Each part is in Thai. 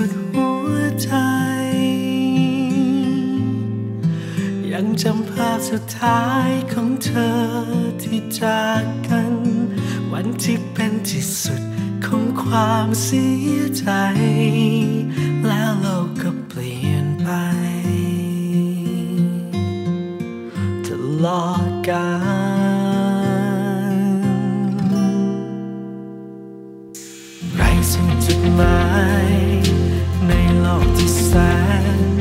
สุดหัวใจ ยังจำภาพสุดท้ายของเธอที่จากกัน วันที่เป็นที่สุดของความเสียใจ แล้วโลกก็เปลี่ยนไปตลอดกาลไรสิ่งจุดหมาย not decide.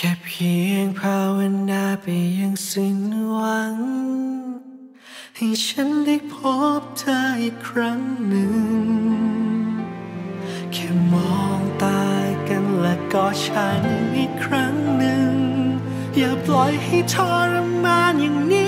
แค่เพียงภาวนาไปยังสิ้นหวัง ให้ฉันได้พบเธออีกครั้งหนึ่ง แค่มองตากันและก็ฉันอีกครั้งหนึ่ง อย่าปล่อยให้ทรมานอย่างนี้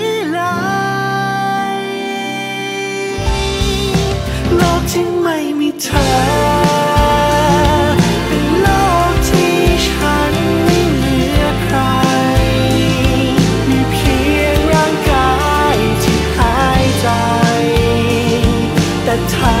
太